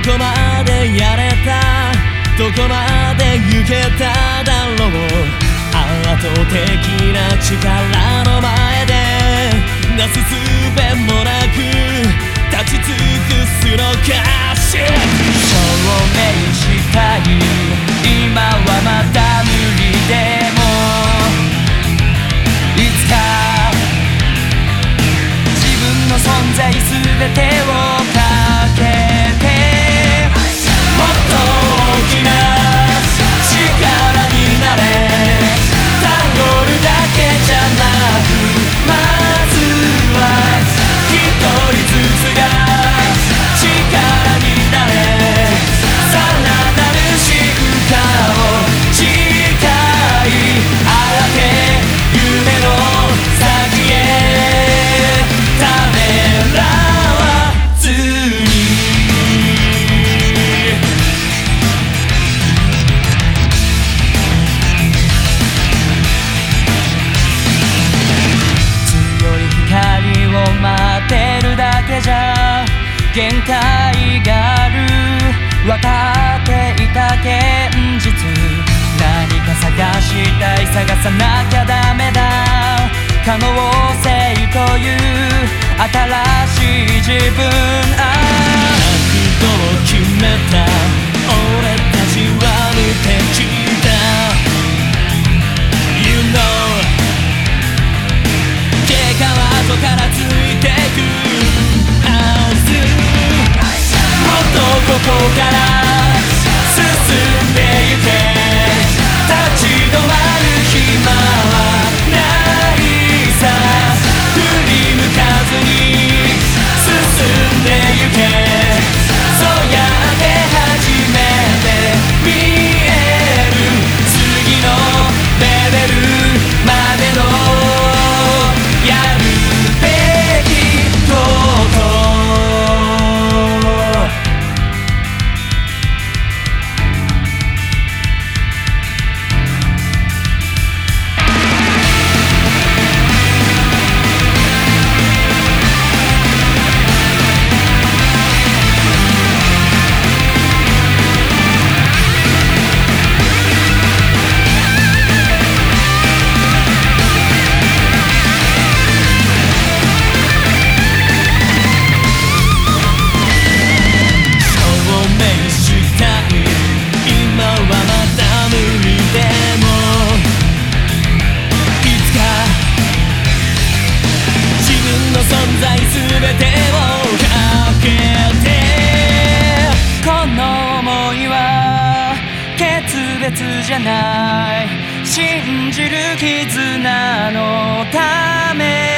こまでやれた？どこまで行けただろう？圧倒的な力の前でなすすべもなく立ち尽くすのか？限界がある。分かっていた現実。何か探したい探さなきゃダメだ。可能性という新しい自分。あ覚悟を決めたこから全てをかけてこの想いは決別じゃない。信じる絆のため。